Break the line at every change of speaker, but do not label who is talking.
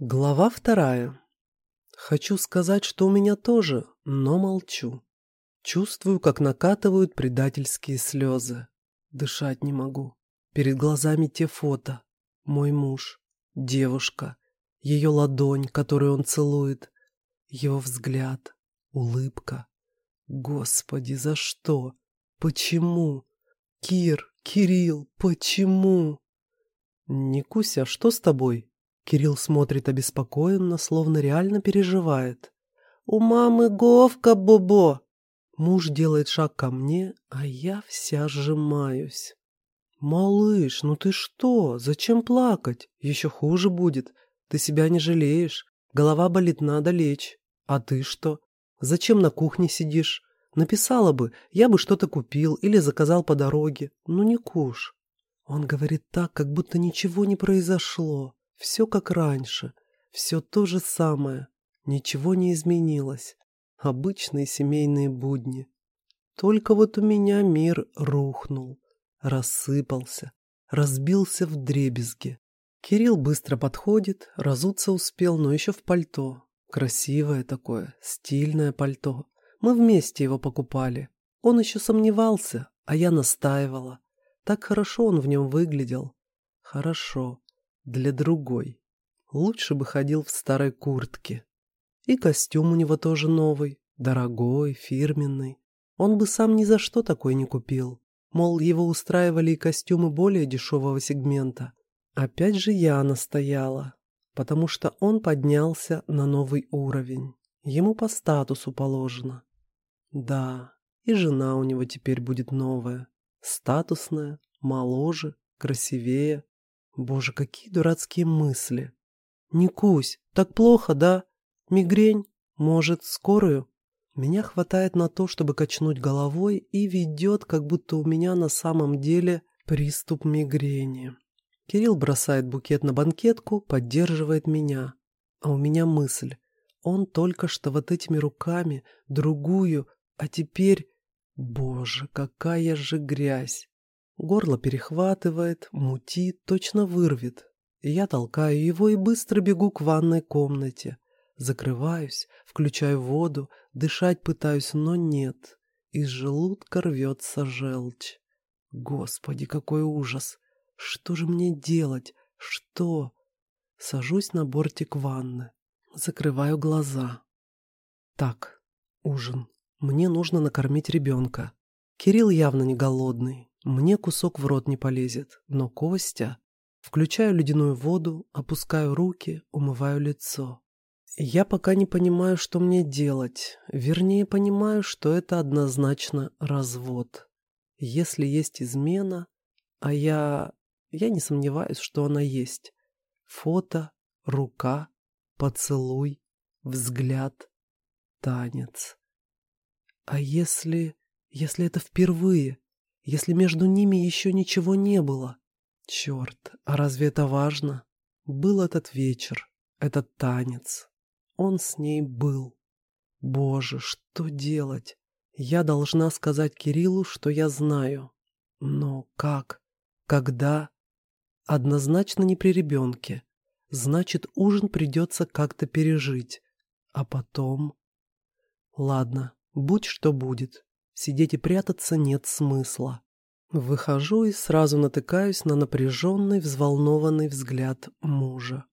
Глава вторая. Хочу сказать, что у меня тоже, но молчу. Чувствую, как накатывают предательские слезы. Дышать не могу. Перед глазами те фото. Мой муж, девушка, ее ладонь, которую он целует, его взгляд, улыбка. Господи, за что? Почему? Кир, Кирилл, почему? Никуся, что с тобой? Кирилл смотрит обеспокоенно, словно реально переживает. «У мамы Говка, Бобо!» Муж делает шаг ко мне, а я вся сжимаюсь. «Малыш, ну ты что? Зачем плакать? Еще хуже будет. Ты себя не жалеешь. Голова болит, надо лечь. А ты что? Зачем на кухне сидишь? Написала бы, я бы что-то купил или заказал по дороге. Ну не куш». Он говорит так, как будто ничего не произошло. Все как раньше, все то же самое, ничего не изменилось. Обычные семейные будни. Только вот у меня мир рухнул, рассыпался, разбился в дребезги. Кирилл быстро подходит, разуться успел, но еще в пальто. Красивое такое, стильное пальто. Мы вместе его покупали. Он еще сомневался, а я настаивала. Так хорошо он в нем выглядел. Хорошо для другой. Лучше бы ходил в старой куртке. И костюм у него тоже новый, дорогой, фирменный. Он бы сам ни за что такой не купил. Мол, его устраивали и костюмы более дешевого сегмента. Опять же я настояла, потому что он поднялся на новый уровень. Ему по статусу положено. Да, и жена у него теперь будет новая. Статусная, моложе, красивее. Боже, какие дурацкие мысли. Никусь, так плохо, да? Мигрень? Может, скорую? Меня хватает на то, чтобы качнуть головой и ведет, как будто у меня на самом деле приступ мигрени. Кирилл бросает букет на банкетку, поддерживает меня. А у меня мысль. Он только что вот этими руками, другую, а теперь... Боже, какая же грязь! Горло перехватывает, мутит, точно вырвет. Я толкаю его и быстро бегу к ванной комнате. Закрываюсь, включаю воду, дышать пытаюсь, но нет. Из желудка рвется желчь. Господи, какой ужас! Что же мне делать? Что? Сажусь на бортик ванны. Закрываю глаза. Так, ужин. Мне нужно накормить ребенка. Кирилл явно не голодный. Мне кусок в рот не полезет, но Костя... Включаю ледяную воду, опускаю руки, умываю лицо. Я пока не понимаю, что мне делать. Вернее, понимаю, что это однозначно развод. Если есть измена, а я... Я не сомневаюсь, что она есть. Фото, рука, поцелуй, взгляд, танец. А если... Если это впервые? Если между ними еще ничего не было? Черт, а разве это важно? Был этот вечер, этот танец. Он с ней был. Боже, что делать? Я должна сказать Кириллу, что я знаю. Но как? Когда? Однозначно не при ребенке. Значит, ужин придется как-то пережить. А потом... Ладно, будь что будет. Сидеть и прятаться нет смысла. Выхожу и сразу натыкаюсь на напряженный, взволнованный взгляд мужа.